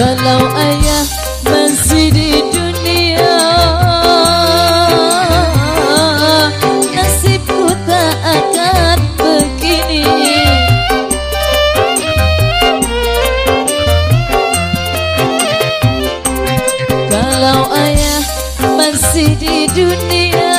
Kalau ayah masih di dunia Nasibku tak akan begini. Kalau ayah masih di dunia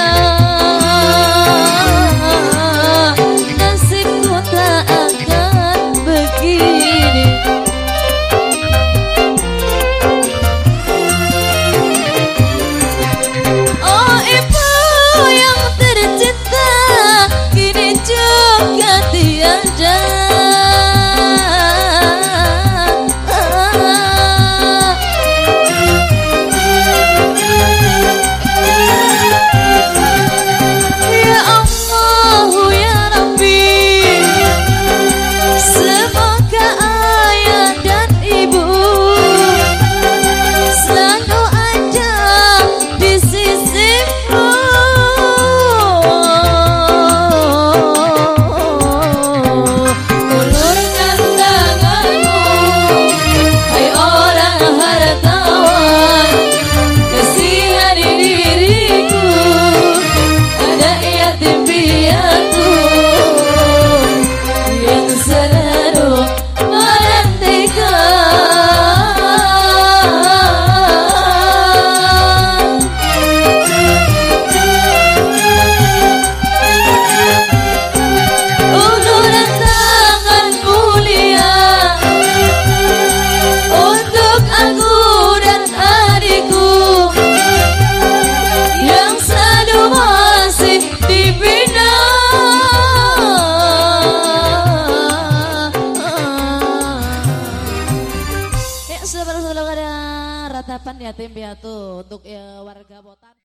Harapan yatim piatu ya, untuk ya, warga Botan.